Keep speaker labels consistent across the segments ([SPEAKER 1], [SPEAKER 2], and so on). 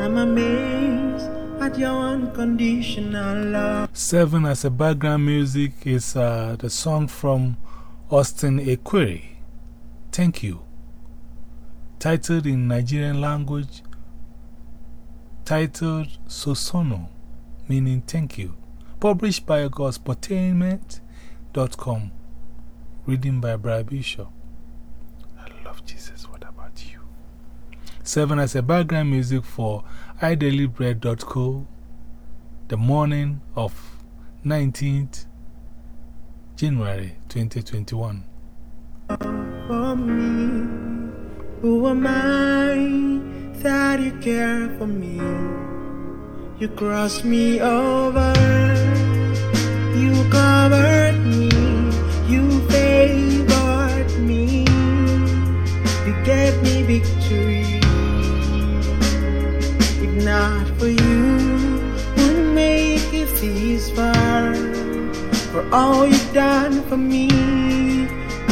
[SPEAKER 1] I'm amazed at your unconditional love.
[SPEAKER 2] Serving as a background music is uh, the song from Austin Equerry. Thank you. Titled in Nigerian language, titled Sosono, meaning thank you. Published by Gospeltainment.com. Reading by Brad Bishop. I love Jesus. What about you? Serving as a background music for idailybread.co, the morning of 19th January 2021.
[SPEAKER 1] For me, who am I that you care for me? You crossed me over, you covered victory. If not for you, wouldn't make it this far. For all you've done for me,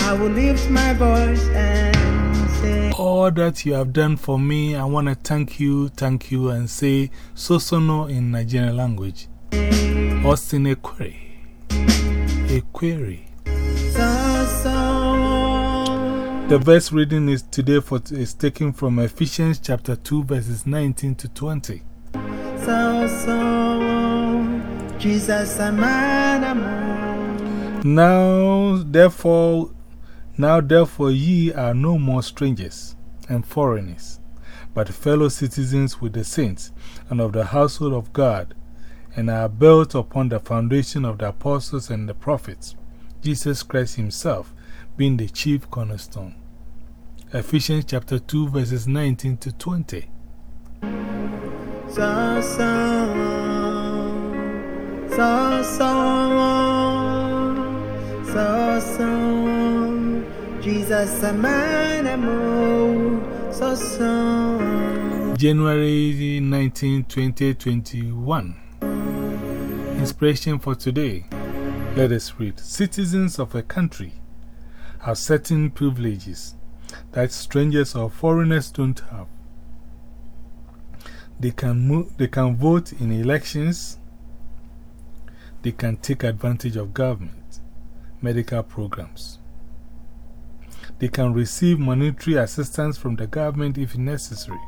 [SPEAKER 1] I will lift my voice and say,
[SPEAKER 2] All that you have done for me, I want to thank you, thank you, and say Sosono in Nigerian language. Austin Equerry. Equerry.
[SPEAKER 1] so, so.
[SPEAKER 2] The verse reading is today for, is taken from Ephesians chapter 2, verses 19 to 20.
[SPEAKER 1] So, so, Jesus,
[SPEAKER 2] Now, therefore, now, therefore, ye are no more strangers and foreigners, but fellow citizens with the saints and of the household of God, and are built upon the foundation of the apostles and the prophets, Jesus Christ Himself being the chief cornerstone. Ephesians chapter 2, verses 19 to 20.
[SPEAKER 1] So, so, so, so, so, so, Jesus, I'm so, so.
[SPEAKER 2] January 19, 2021. Inspiration for today. Let us read. Citizens of a country have certain privileges that strangers or foreigners don't have. They can, move, they can vote in elections, they can take advantage of government, medical programs. They can receive monetary assistance from the government if necessary.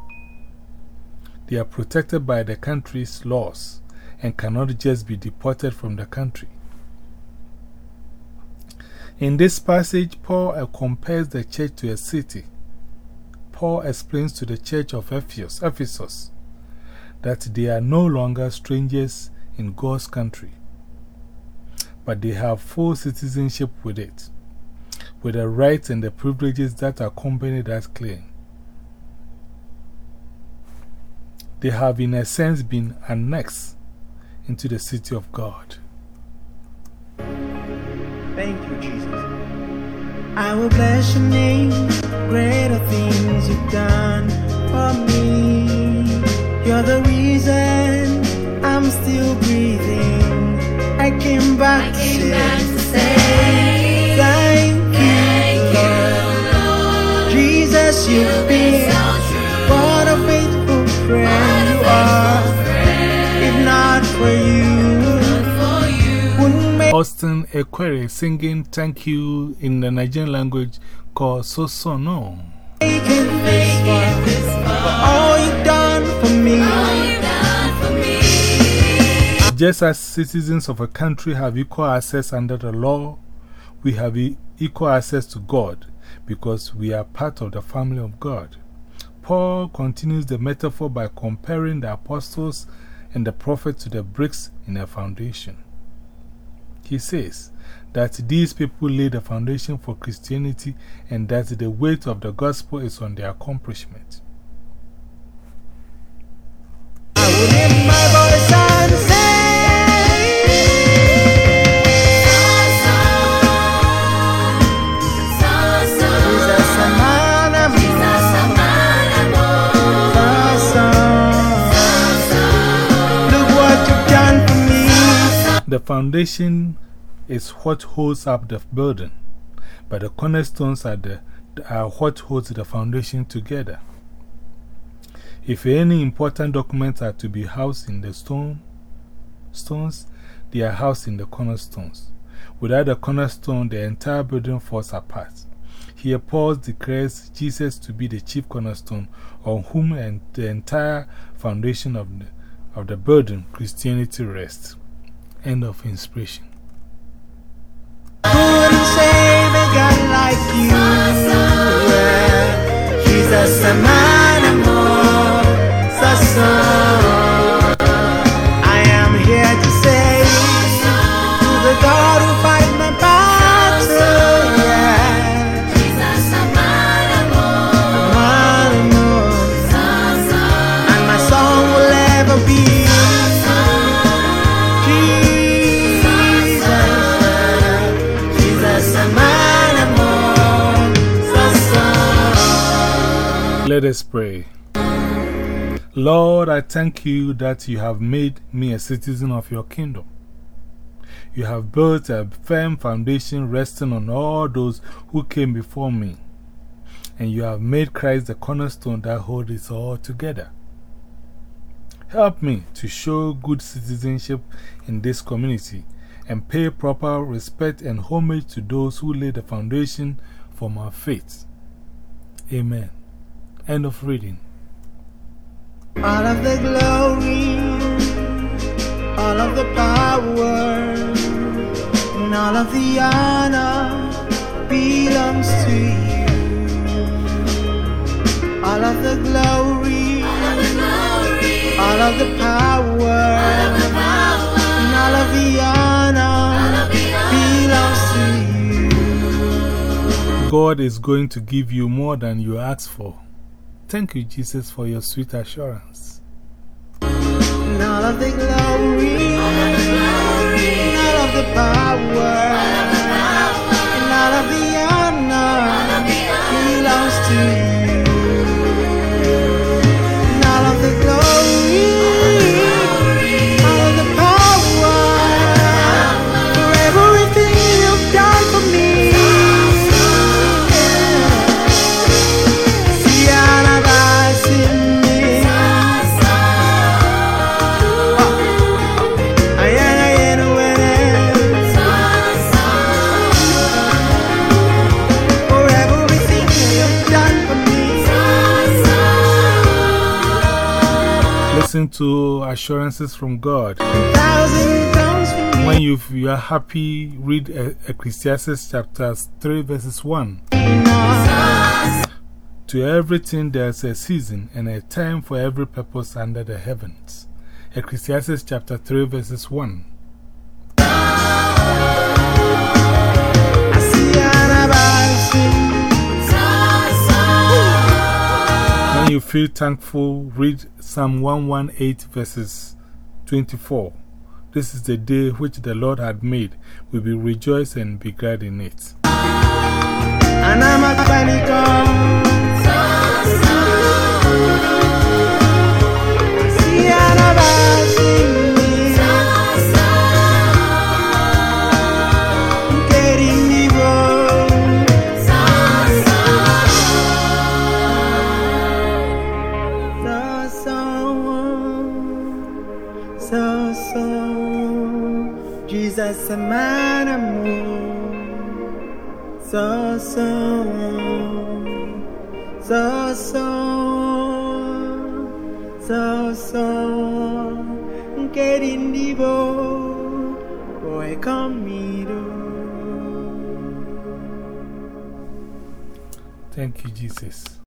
[SPEAKER 2] They are protected by the country's laws and cannot just be deported from the country. In this passage, Paul uh, compares the church to a city. Paul explains to the church of Ephesus, Ephesus that they are no longer strangers in God's country, but they have full citizenship with it, with the rights and the privileges that accompany that claim. They have, in a sense, been annexed into the city of God.
[SPEAKER 1] Thank you, Jesus. I will bless your name, greater things you've done for me. You're the reason I'm still breathing. I came back,
[SPEAKER 3] I came
[SPEAKER 1] to,
[SPEAKER 3] back
[SPEAKER 1] say,
[SPEAKER 3] to say
[SPEAKER 1] thank, you,
[SPEAKER 3] you,
[SPEAKER 1] Lord. Jesus, you've
[SPEAKER 2] Austin Equerry singing Thank You in the Nigerian language called Sosono.
[SPEAKER 1] it this
[SPEAKER 3] Make
[SPEAKER 1] far.
[SPEAKER 3] it this far.
[SPEAKER 1] All you've done for me.
[SPEAKER 3] All you've done for me.
[SPEAKER 2] Just as citizens of a country have equal access under the law, we have equal access to God because we are part of the family of God. Paul continues the metaphor by comparing the apostles and the prophets to the bricks in a foundation. He says that these people laid the foundation for Christianity and that the weight of the gospel is on their accomplishment. The foundation is what holds up the building, but the cornerstones are, the, are what holds the foundation together. If any important documents are to be housed in the stone, stones, they are housed in the cornerstones. Without the cornerstone, the entire building falls apart. Here, Paul declares Jesus to be the chief cornerstone on whom the entire foundation of the, of the building, Christianity, rests. End of inspiration.
[SPEAKER 1] Couldn't
[SPEAKER 2] Let us pray. Lord, I thank you that you have made me a citizen of your kingdom. You have built a firm foundation resting on all those who came before me, and you have made Christ the cornerstone that holds it all together. Help me to show good citizenship in this community and pay proper respect and homage to those who laid the foundation for my faith. Amen. End of reading.
[SPEAKER 1] All of the glory, all of the power, and all of the honor belongs to you. All of the glory, all of the power, and all of the honor belongs to you.
[SPEAKER 2] God is going to give you more than you ask for. Thank you, Jesus, for your sweet assurance.
[SPEAKER 1] Of the glory, of the power,
[SPEAKER 2] Listen to assurances from God. When you, you are happy, read Ecclesiastes chapter 3, verses 1. To everything there's a season and a time for every purpose under the heavens. Ecclesiastes chapter 3, verses 1. When you feel thankful, read Psalm 118, verses 24. This is the day which the Lord had made. We will rejoice and be glad in it. Thank you, Jesus.